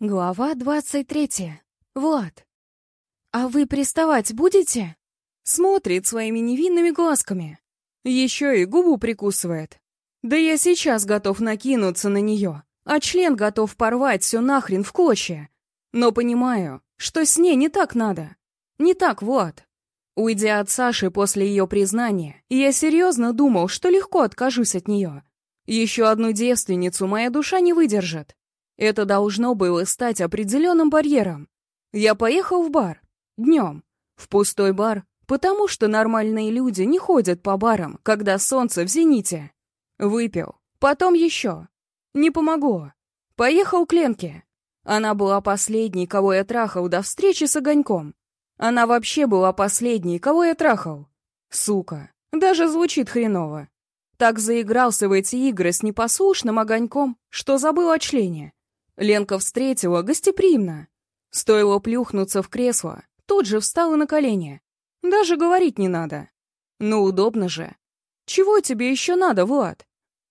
Глава двадцать третья. Влад. «А вы приставать будете?» Смотрит своими невинными глазками. Еще и губу прикусывает. Да я сейчас готов накинуться на нее, а член готов порвать все нахрен в клочья. Но понимаю, что с ней не так надо. Не так, Влад. Уйдя от Саши после ее признания, я серьезно думал, что легко откажусь от нее. Еще одну девственницу моя душа не выдержит. Это должно было стать определенным барьером. Я поехал в бар. Днем. В пустой бар, потому что нормальные люди не ходят по барам, когда солнце в зените. Выпил. Потом еще. Не помогло. Поехал к Ленке. Она была последней, кого я трахал до встречи с Огоньком. Она вообще была последней, кого я трахал. Сука. Даже звучит хреново. Так заигрался в эти игры с непослушным огоньком, что забыл о члене. Ленка встретила гостеприимно. Стоило плюхнуться в кресло, тут же встала на колени. Даже говорить не надо. Ну, удобно же. Чего тебе еще надо, Влад?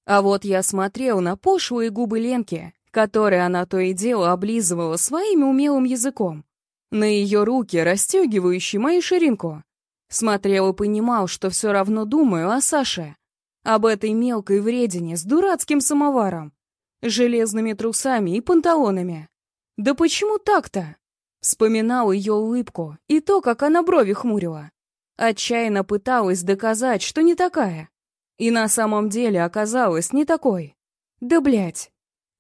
А вот я смотрел на пошлые губы Ленки, которые она то и дело облизывала своим умелым языком. На ее руки, расстегивающие мою ширинку. Смотрел и понимал, что все равно думаю о Саше. Об этой мелкой вредине с дурацким самоваром железными трусами и панталонами. Да почему так-то? Вспоминал ее улыбку и то, как она брови хмурила. Отчаянно пыталась доказать, что не такая. И на самом деле оказалась не такой. Да блять.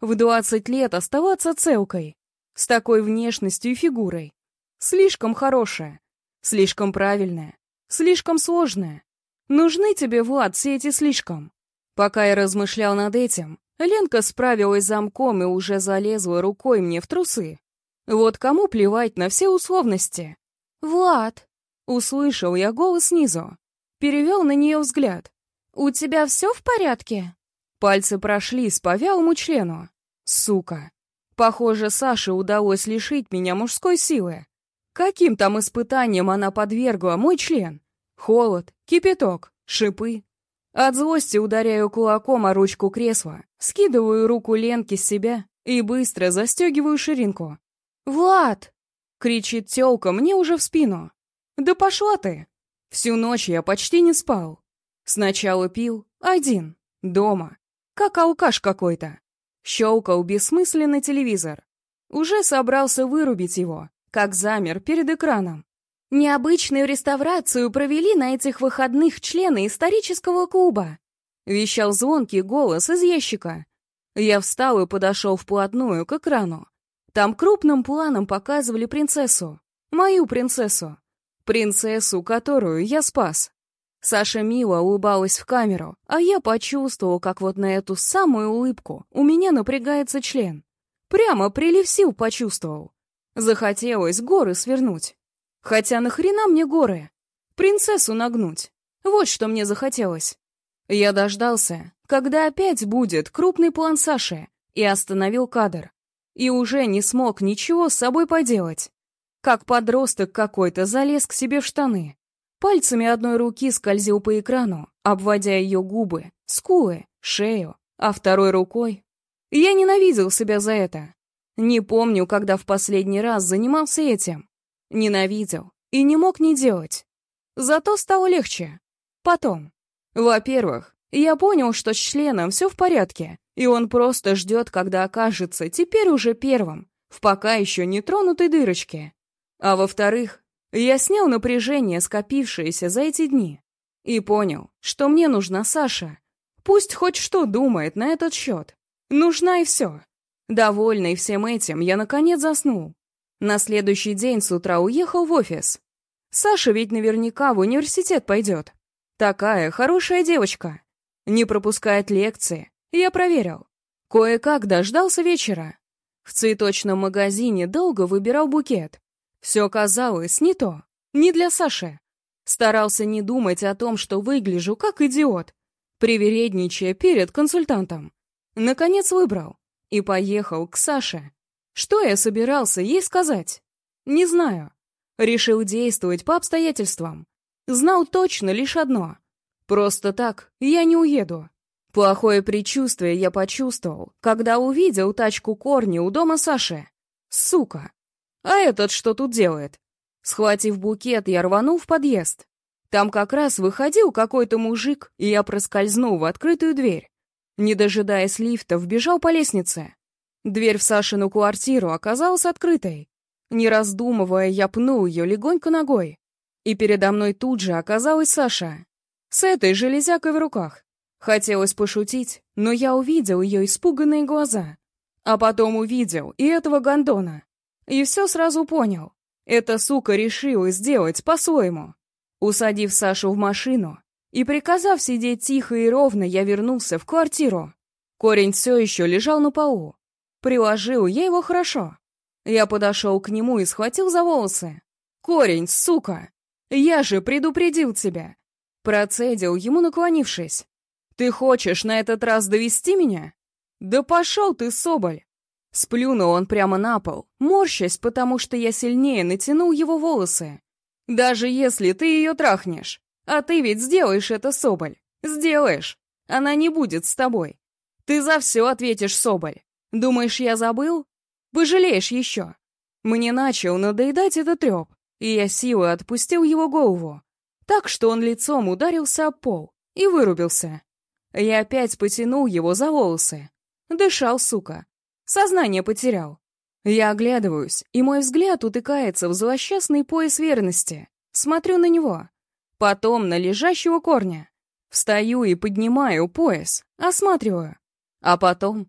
В двадцать лет оставаться целкой. С такой внешностью и фигурой. Слишком хорошая. Слишком правильная. Слишком сложная. Нужны тебе, Влад, все эти слишком. Пока я размышлял над этим, Ленка справилась замком и уже залезла рукой мне в трусы. Вот кому плевать на все условности? «Влад!» — услышал я голос снизу. Перевел на нее взгляд. «У тебя все в порядке?» Пальцы прошлись по вялому члену. Сука. Похоже, Саше удалось лишить меня мужской силы. Каким там испытанием она подвергла мой член? Холод, кипяток, шипы, от злости ударяю кулаком о ручку кресла, скидываю руку Ленки с себя и быстро застегиваю ширинку. «Влад!» — кричит тёлка мне уже в спину. «Да пошла ты!» Всю ночь я почти не спал. Сначала пил, один, дома, как алкаш какой-то. Щелкал бессмысленный телевизор. Уже собрался вырубить его, как замер перед экраном. Необычную реставрацию провели на этих выходных члены исторического клуба. Вещал звонкий голос из ящика. Я встал и подошел вплотную к экрану. Там крупным планом показывали принцессу. Мою принцессу. Принцессу, которую я спас. Саша мило улыбалась в камеру, а я почувствовал, как вот на эту самую улыбку у меня напрягается член. Прямо прилив сил почувствовал. Захотелось горы свернуть. Хотя нахрена мне горы? Принцессу нагнуть. Вот что мне захотелось. Я дождался, когда опять будет крупный план Саши, и остановил кадр. И уже не смог ничего с собой поделать. Как подросток какой-то залез к себе в штаны. Пальцами одной руки скользил по экрану, обводя ее губы, скулы, шею, а второй рукой... Я ненавидел себя за это. Не помню, когда в последний раз занимался этим. Ненавидел и не мог не делать. Зато стало легче. Потом. Во-первых, я понял, что с членом все в порядке, и он просто ждет, когда окажется теперь уже первым, в пока еще не тронутой дырочке. А во-вторых, я снял напряжение, скопившееся за эти дни, и понял, что мне нужна Саша. Пусть хоть что думает на этот счет. Нужна и все. Довольный всем этим, я наконец заснул. На следующий день с утра уехал в офис. Саша ведь наверняка в университет пойдет. Такая хорошая девочка. Не пропускает лекции. Я проверил. Кое-как дождался вечера. В цветочном магазине долго выбирал букет. Все казалось не то, не для Саши. Старался не думать о том, что выгляжу как идиот, привередничая перед консультантом. Наконец выбрал и поехал к Саше. Что я собирался ей сказать? Не знаю. Решил действовать по обстоятельствам. Знал точно лишь одно. Просто так я не уеду. Плохое предчувствие я почувствовал, когда увидел тачку Корни у дома Саши. Сука! А этот что тут делает? Схватив букет, я рванул в подъезд. Там как раз выходил какой-то мужик, и я проскользнул в открытую дверь. Не дожидаясь лифта, вбежал по лестнице. Дверь в Сашину квартиру оказалась открытой. Не раздумывая, я пнул ее легонько ногой. И передо мной тут же оказалась Саша. С этой железякой в руках. Хотелось пошутить, но я увидел ее испуганные глаза. А потом увидел и этого гондона. И все сразу понял. Эта сука решила сделать по-своему. Усадив Сашу в машину и приказав сидеть тихо и ровно, я вернулся в квартиру. Корень все еще лежал на полу. Приложил я его хорошо. Я подошел к нему и схватил за волосы. «Корень, сука! Я же предупредил тебя!» Процедил ему, наклонившись. «Ты хочешь на этот раз довести меня?» «Да пошел ты, Соболь!» Сплюнул он прямо на пол, морщась, потому что я сильнее натянул его волосы. «Даже если ты ее трахнешь, а ты ведь сделаешь это, Соболь, сделаешь, она не будет с тобой. Ты за все ответишь, Соболь. Думаешь, я забыл? Пожалеешь еще. Мне начал надоедать этот треп, и я силой отпустил его голову, так что он лицом ударился об пол и вырубился. Я опять потянул его за волосы. Дышал, сука. Сознание потерял. Я оглядываюсь, и мой взгляд утыкается в злосчастный пояс верности. Смотрю на него. Потом на лежащего корня. Встаю и поднимаю пояс, осматриваю. А потом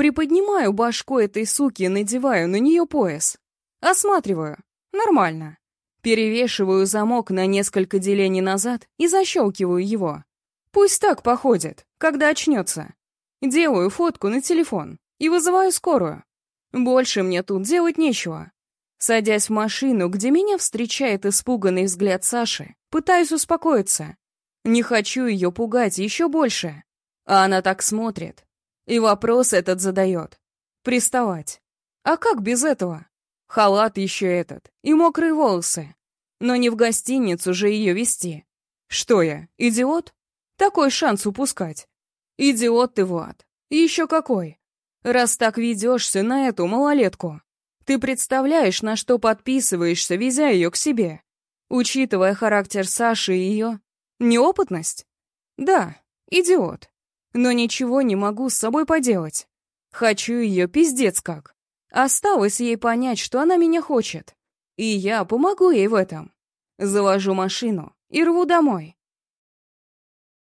приподнимаю башку этой суки и надеваю на нее пояс. Осматриваю. Нормально. Перевешиваю замок на несколько делений назад и защелкиваю его. Пусть так походит, когда очнется. Делаю фотку на телефон и вызываю скорую. Больше мне тут делать нечего. Садясь в машину, где меня встречает испуганный взгляд Саши, пытаюсь успокоиться. Не хочу ее пугать еще больше. А она так смотрит. И вопрос этот задает. Приставать. А как без этого? Халат еще этот. И мокрые волосы. Но не в гостиницу же ее вести. Что я, идиот? Такой шанс упускать. Идиот ты, Влад. Еще какой. Раз так ведешься на эту малолетку. Ты представляешь, на что подписываешься, везя ее к себе. Учитывая характер Саши и ее неопытность? Да, идиот. Но ничего не могу с собой поделать. Хочу ее пиздец как. Осталось ей понять, что она меня хочет. И я помогу ей в этом. Завожу машину и рву домой.